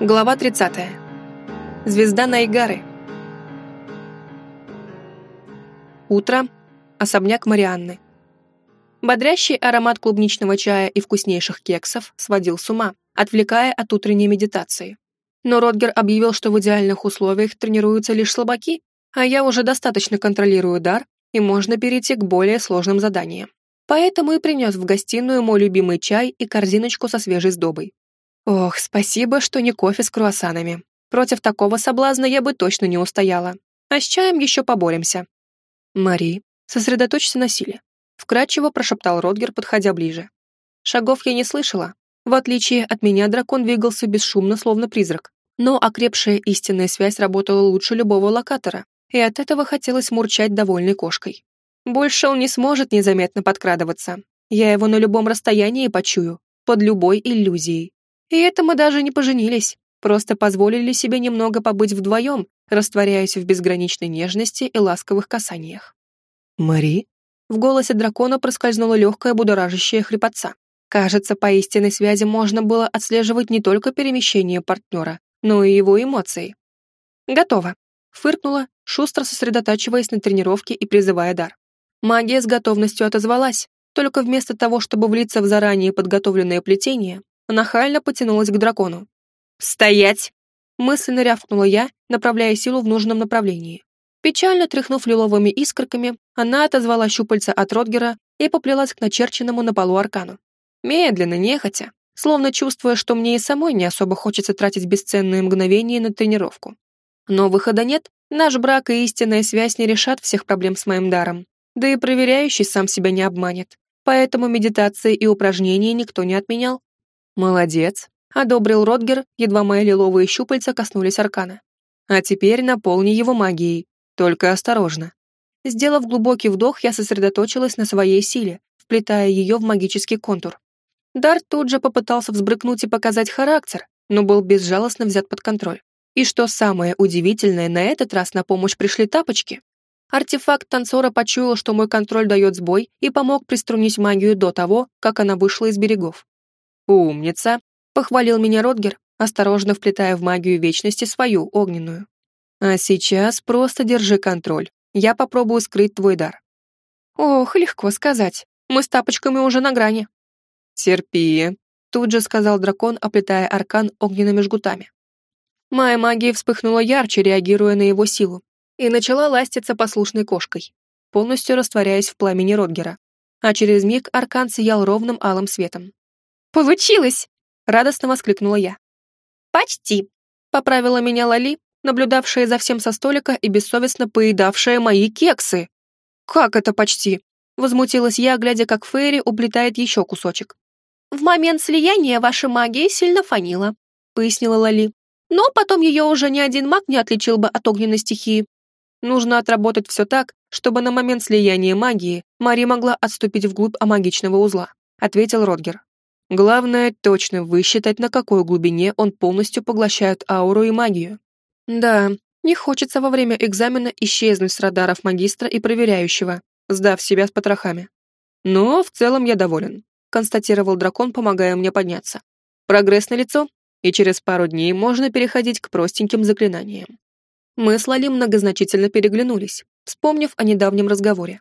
Глава 30. Звезда Найгары. Утро. Особняк Марианны. Бодрящий аромат клубничного чая и вкуснейших кексов сводил с ума, отвлекая от утренней медитации. Но Ротгер объявил, что в идеальных условиях тренируются лишь слабаки, а я уже достаточно контролирую дар, и можно перейти к более сложным заданиям. Поэтому и принес в гостиную мой любимый чай и корзиночку со свежей сдобой. Ох, спасибо, что не кофе с круассанами. Против такого соблазна я бы точно не устояла. А с чаем еще поборемся. Мари, сосредоточься на силе. Вкрадчиво прошептал Родгер, подходя ближе. Шагов я не слышала. В отличие от меня, дракон двигался бесшумно, словно призрак. Но окрепшая истинная связь работала лучше любого локатора, и от этого хотелось мурчать довольной кошкой. Больше он не сможет незаметно подкрадываться. Я его на любом расстоянии почую, под любой иллюзией. И это мы даже не поженились, просто позволили себе немного побыть вдвоем, растворяясь в безграничной нежности и ласковых касаниях. «Мари?» В голосе дракона проскользнула легкая будоражащая хрипотца. Кажется, по истинной связи можно было отслеживать не только перемещение партнера, но и его эмоции. «Готово», — фыркнула, шустро сосредотачиваясь на тренировке и призывая дар. Магия с готовностью отозвалась, только вместо того, чтобы влиться в заранее подготовленное плетение, нахально потянулась к дракону. «Стоять!» Мысленно рявкнула я, направляя силу в нужном направлении. Печально тряхнув лиловыми искорками, она отозвала щупальца от Ротгера и поплелась к начерченному на полу аркану. Медленно, нехотя, словно чувствуя, что мне и самой не особо хочется тратить бесценные мгновения на тренировку. Но выхода нет, наш брак и истинная связь не решат всех проблем с моим даром, да и проверяющий сам себя не обманет, поэтому медитации и упражнения никто не отменял. «Молодец», — одобрил Ротгер, едва мои лиловые щупальца коснулись аркана. «А теперь наполни его магией, только осторожно». Сделав глубокий вдох, я сосредоточилась на своей силе, вплетая ее в магический контур. Дар тут же попытался взбрыкнуть и показать характер, но был безжалостно взят под контроль. И что самое удивительное, на этот раз на помощь пришли тапочки. Артефакт танцора почуял, что мой контроль дает сбой, и помог приструнить магию до того, как она вышла из берегов. «Умница!» — похвалил меня Ротгер, осторожно вплетая в магию вечности свою огненную. «А сейчас просто держи контроль. Я попробую скрыть твой дар». «Ох, легко сказать. Мы с тапочками уже на грани». «Терпи», — тут же сказал дракон, оплетая аркан огненными жгутами. Моя магия вспыхнула ярче, реагируя на его силу, и начала ластиться послушной кошкой, полностью растворяясь в пламени Ротгера. А через миг аркан сиял ровным алым светом. «Получилось!» — радостно воскликнула я. «Почти!» — поправила меня Лали, наблюдавшая за всем со столика и бессовестно поедавшая мои кексы. «Как это почти?» — возмутилась я, глядя, как Фейри уплетает еще кусочек. «В момент слияния ваша магия сильно фанила», — пояснила Лали. «Но потом ее уже ни один маг не отличил бы от огненной стихии. Нужно отработать все так, чтобы на момент слияния магии Мари могла отступить вглубь амагичного узла», — ответил Родгер. Главное точно высчитать, на какой глубине он полностью поглощает ауру и магию. Да, не хочется во время экзамена исчезнуть с радаров магистра и проверяющего, сдав себя с потрохами. Но в целом я доволен, констатировал дракон, помогая мне подняться. Прогресс налицо, и через пару дней можно переходить к простеньким заклинаниям. Мы с Лали многозначительно переглянулись, вспомнив о недавнем разговоре.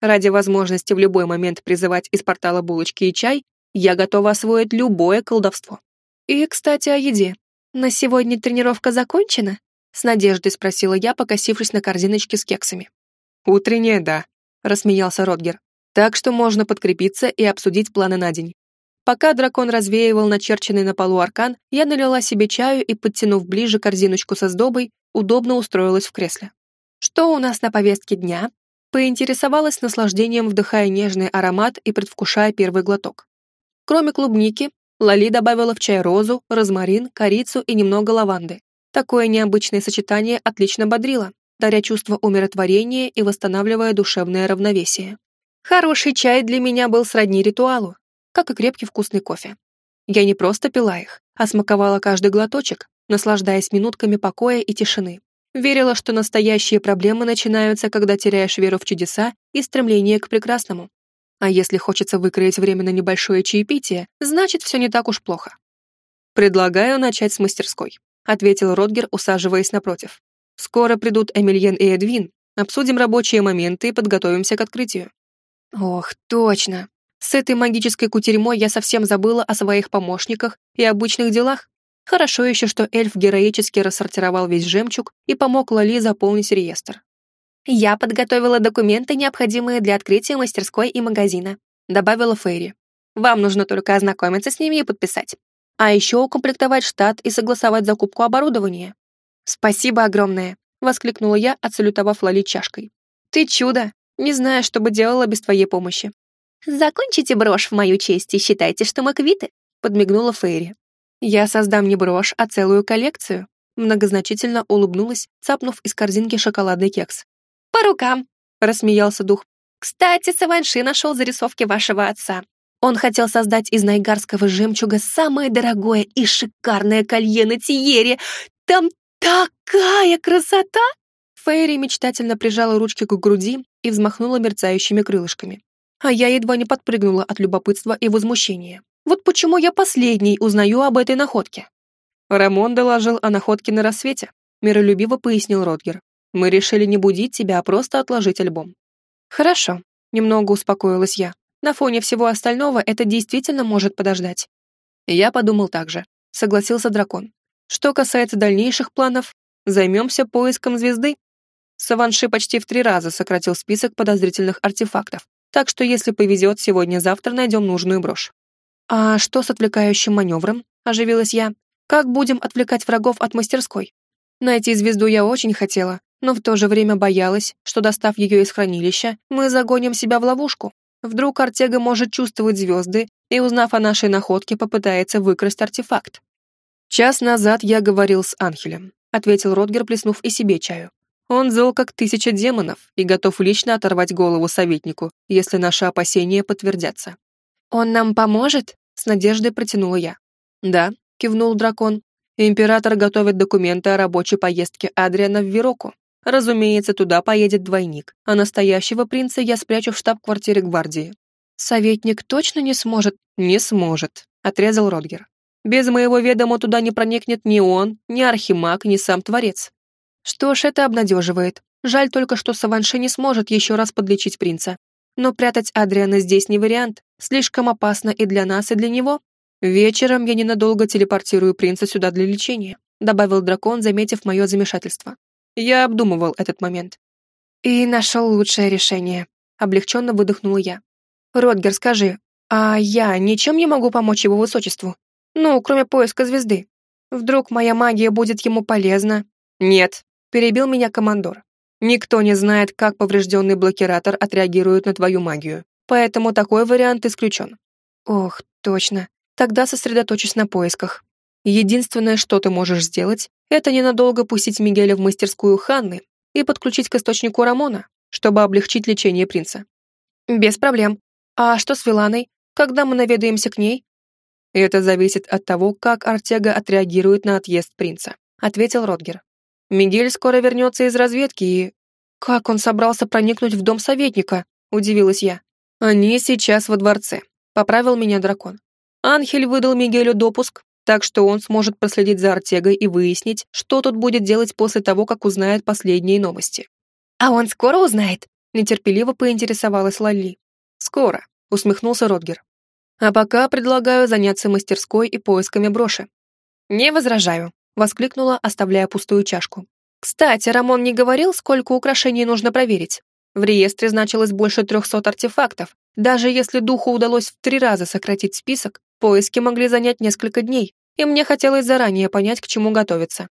Ради возможности в любой момент призывать из портала булочки и чай, я готова освоить любое колдовство. И, кстати, о еде. На сегодня тренировка закончена? С надеждой спросила я, покосившись на корзиночке с кексами. Утренняя, да, рассмеялся Ротгер. Так что можно подкрепиться и обсудить планы на день. Пока дракон развеивал начерченный на полу аркан, я налила себе чаю и, подтянув ближе корзиночку со сдобой, удобно устроилась в кресле. Что у нас на повестке дня? Поинтересовалась наслаждением, вдыхая нежный аромат и предвкушая первый глоток. Кроме клубники, Лали добавила в чай розу, розмарин, корицу и немного лаванды. Такое необычное сочетание отлично бодрило, даря чувство умиротворения и восстанавливая душевное равновесие. Хороший чай для меня был сродни ритуалу, как и крепкий вкусный кофе. Я не просто пила их, а смаковала каждый глоточек, наслаждаясь минутками покоя и тишины. Верила, что настоящие проблемы начинаются, когда теряешь веру в чудеса и стремление к прекрасному. А если хочется выкроить время на небольшое чаепитие, значит, все не так уж плохо. «Предлагаю начать с мастерской», — ответил Родгер, усаживаясь напротив. «Скоро придут Эмильен и Эдвин. Обсудим рабочие моменты и подготовимся к открытию». Ох, точно. С этой магической кутерьмой я совсем забыла о своих помощниках и обычных делах. Хорошо еще, что эльф героически рассортировал весь жемчуг и помог Лали заполнить реестр. «Я подготовила документы, необходимые для открытия мастерской и магазина», добавила Фейри. «Вам нужно только ознакомиться с ними и подписать. А еще укомплектовать штат и согласовать закупку оборудования». «Спасибо огромное», — воскликнула я, отсалютовав Лали чашкой. «Ты чудо! Не знаю, что бы делала без твоей помощи». «Закончите брошь в мою честь и считайте, что мы квиты», — подмигнула Фейри. «Я создам не брошь, а целую коллекцию», — многозначительно улыбнулась, цапнув из корзинки шоколадный кекс. «По рукам», — рассмеялся дух. «Кстати, Саванши нашел зарисовки вашего отца. Он хотел создать из найгарского жемчуга самое дорогое и шикарное колье на Тиере. Там такая красота!» Фейри мечтательно прижала ручки к груди и взмахнула мерцающими крылышками. А я едва не подпрыгнула от любопытства и возмущения. Вот почему я последний узнаю об этой находке. Рамон доложил о находке на рассвете, миролюбиво пояснил Родгер. Мы решили не будить тебя, а просто отложить альбом. Хорошо, немного успокоилась я. На фоне всего остального это действительно может подождать. Я подумал так же. Согласился дракон. Что касается дальнейших планов, займемся поиском звезды. Саванши почти в три раза сократил список подозрительных артефактов, так что если повезет, сегодня-завтра найдем нужную брошь. «А что с отвлекающим маневром?» – оживилась я. «Как будем отвлекать врагов от мастерской?» Найти звезду я очень хотела, но в то же время боялась, что, достав ее из хранилища, мы загоним себя в ловушку. Вдруг Артега может чувствовать звезды и, узнав о нашей находке, попытается выкрасть артефакт. «Час назад я говорил с Анхелем», — ответил Ротгер, плеснув и себе чаю. «Он зол, как тысяча демонов, и готов лично оторвать голову советнику, если наши опасения подтвердятся». «Он нам поможет?» — с надеждой протянула я. «Да», — кивнул дракон. «Император готовит документы о рабочей поездке Адриана в Вироку. Разумеется, туда поедет двойник, а настоящего принца я спрячу в штаб-квартире гвардии». «Советник точно не сможет?» «Не сможет», — отрезал Родгер. «Без моего ведома туда не проникнет ни он, ни Архимаг, ни сам Творец». Что ж, это обнадеживает. Жаль только, что Саванши не сможет еще раз подлечить принца. Но прятать Адриана здесь не вариант. Слишком опасно и для нас, и для него. Вечером я ненадолго телепортирую принца сюда для лечения», добавил дракон, заметив мое замешательство. Я обдумывал этот момент. И нашел лучшее решение. Облегченно выдохнула я. «Родгер, скажи, а я ничем не могу помочь его высочеству? Ну, кроме поиска звезды. Вдруг моя магия будет ему полезна?» «Нет», — перебил меня командор. Никто не знает, как поврежденный блокиратор отреагирует на твою магию, поэтому такой вариант исключен. Ох, точно. Тогда сосредоточусь на поисках. Единственное, что ты можешь сделать, это ненадолго пустить Мигеля в мастерскую Ханны и подключить к источнику Рамона, чтобы облегчить лечение принца. Без проблем. А что с Виланой? Когда мы наведаемся к ней? Это зависит от того, как Артега отреагирует на отъезд принца, ответил Родгер. Мигель скоро вернется из разведки и... Как он собрался проникнуть в дом советника? Удивилась я. Они сейчас во дворце. Поправил меня дракон. Анхель выдал Мигелю допуск, так что он сможет проследить за Артегой и выяснить, что тот будет делать после того, как узнает последние новости. «А он скоро узнает?» — нетерпеливо поинтересовалась Лали. «Скоро», — усмехнулся Родгер. «А пока предлагаю заняться мастерской и поисками броши». «Не возражаю», воскликнула, оставляя пустую чашку. «Кстати, Рамон не говорил, сколько украшений нужно проверить. В реестре значилось больше трехсот артефактов. Даже если духу удалось в три раза сократить список, поиски могли занять несколько дней, и мне хотелось заранее понять, к чему готовиться.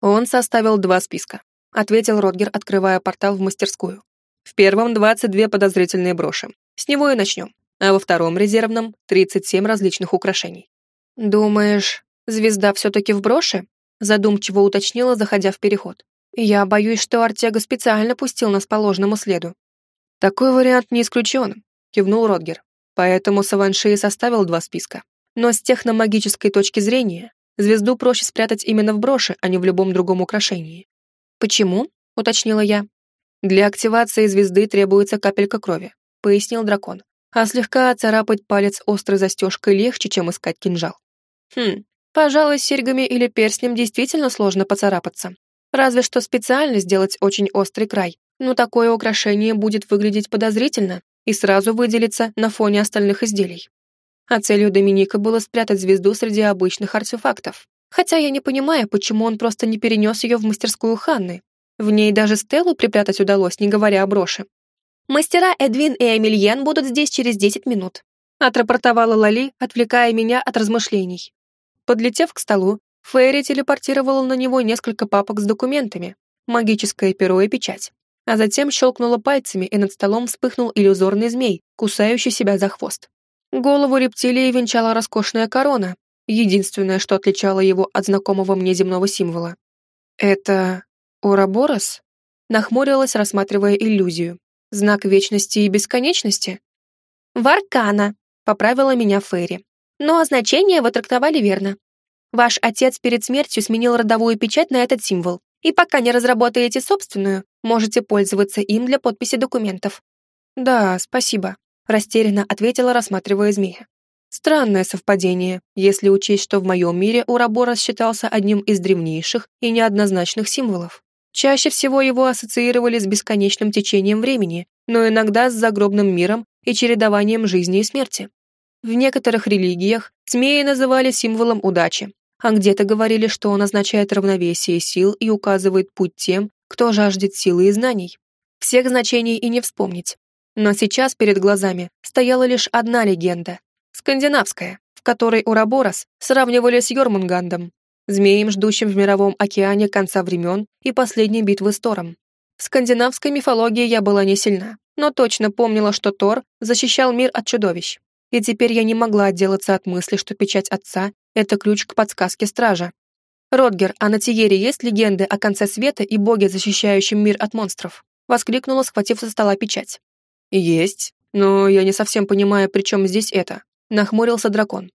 Он составил два списка, ответил Родгер, открывая портал в мастерскую. В первом 22 подозрительные броши. С него и начнем. А во втором резервном 37 различных украшений. Думаешь, звезда все-таки в броши? задумчиво уточнила, заходя в переход. «Я боюсь, что Артега специально пустил нас по ложному следу». «Такой вариант не исключен», — кивнул Родгер. «Поэтому Саванши составил два списка. Но с техномагической точки зрения, звезду проще спрятать именно в броши, а не в любом другом украшении». «Почему?» — уточнила я. «Для активации звезды требуется капелька крови», — пояснил дракон. «А слегка царапать палец острой застежкой легче, чем искать кинжал». «Хм, Пожалуй, с серьгами или перстнем действительно сложно поцарапаться. Разве что специально сделать очень острый край, но такое украшение будет выглядеть подозрительно и сразу выделиться на фоне остальных изделий. А целью Доминика было спрятать звезду среди обычных артефактов. Хотя я не понимаю, почему он просто не перенес ее в мастерскую Ханны. В ней даже Стеллу припрятать удалось, не говоря о броши. «Мастера Эдвин и Эмильен будут здесь через 10 минут», отрапортовала Лали, отвлекая меня от размышлений. Подлетев к столу, Фейри телепортировала на него несколько папок с документами, магическое перо и печать, а затем щелкнула пальцами, и над столом вспыхнул иллюзорный змей, кусающий себя за хвост. Голову рептилии венчала роскошная корона, единственное, что отличало его от знакомого мне земного символа. «Это Ураборос?» Нахмурилась, рассматривая иллюзию. «Знак вечности и бесконечности?» «Варкана», — поправила меня Фейри. «Но значение вы трактовали верно. Ваш отец перед смертью сменил родовую печать на этот символ, и пока не разработаете собственную, можете пользоваться им для подписи документов». «Да, спасибо», — растерянно ответила, рассматривая змея. Странное совпадение, если учесть, что в моем мире Ураборос считался одним из древнейших и неоднозначных символов. Чаще всего его ассоциировали с бесконечным течением времени, но иногда с загробным миром и чередованием жизни и смерти. В некоторых религиях змеи называли символом удачи, а где-то говорили, что он означает равновесие сил и указывает путь тем, кто жаждет силы и знаний. Всех значений и не вспомнить. Но сейчас перед глазами стояла лишь одна легенда — скандинавская, в которой Ураборос сравнивали с Йормунгандом, змеем, ждущим в мировом океане конца времен и последней битвы с Тором. В скандинавской мифологии я была не сильна, но точно помнила, что Тор защищал мир от чудовищ. И теперь я не могла отделаться от мысли, что печать отца — это ключ к подсказке стража. «Родгер, а на Тиере есть легенды о конце света и боге, защищающем мир от монстров?» — воскликнула, схватив со стола печать. «Есть, но я не совсем понимаю, при чем здесь это», — нахмурился дракон.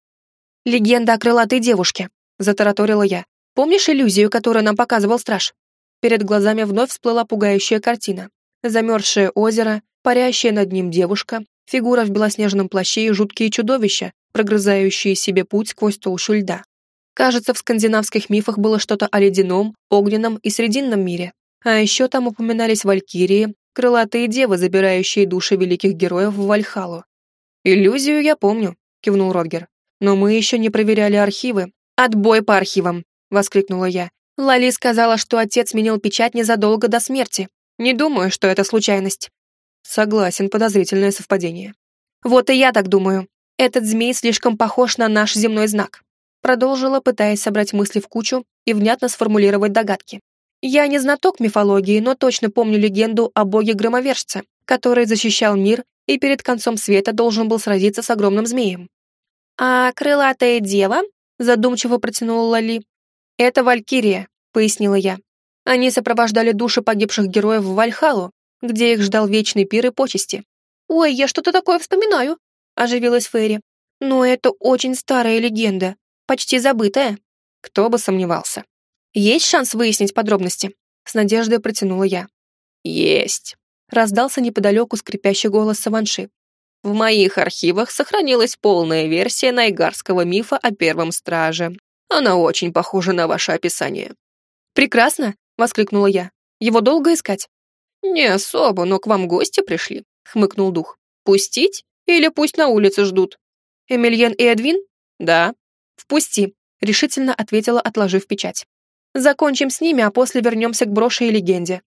«Легенда о крылатой девушке», — затараторила я. «Помнишь иллюзию, которую нам показывал страж?» Перед глазами вновь всплыла пугающая картина. Замерзшее озеро, парящая над ним девушка, фигура в белоснежном плаще и жуткие чудовища, прогрызающие себе путь сквозь толщу льда. Кажется, в скандинавских мифах было что-то о ледяном, огненном и срединном мире. А еще там упоминались валькирии, крылатые девы, забирающие души великих героев в Вальхалу. «Иллюзию я помню», — кивнул Родгер. «Но мы еще не проверяли архивы». «Отбой по архивам!» — воскликнула я. Лали сказала, что отец сменил печать незадолго до смерти. Не думаю, что это случайность. Согласен, подозрительное совпадение. Вот и я так думаю. Этот змей слишком похож на наш земной знак. Продолжила, пытаясь собрать мысли в кучу и внятно сформулировать догадки. Я не знаток мифологии, но точно помню легенду о боге-громовержце, который защищал мир и перед концом света должен был сразиться с огромным змеем. «А крылатая дева?» — задумчиво протянула Лали. «Это Валькирия», — пояснила я. Они сопровождали души погибших героев в Вальхалу, где их ждал вечный пир и почести. «Ой, я что-то такое вспоминаю», — оживилась Ферри. «Но это очень старая легенда, почти забытая». Кто бы сомневался. «Есть шанс выяснить подробности?» — с надеждой протянула я. «Есть», — раздался неподалеку скрипящий голос Саванши. «В моих архивах сохранилась полная версия найгарского мифа о первом страже. Она очень похожа на ваше описание». «Прекрасно!» — воскликнула я. «Его долго искать?» «Не особо, но к вам гости пришли», — хмыкнул дух. «Пустить? Или пусть на улице ждут?» «Эмильен и Эдвин?» «Да». «Впусти», — решительно ответила, отложив печать. «Закончим с ними, а после вернемся к броши и легенде.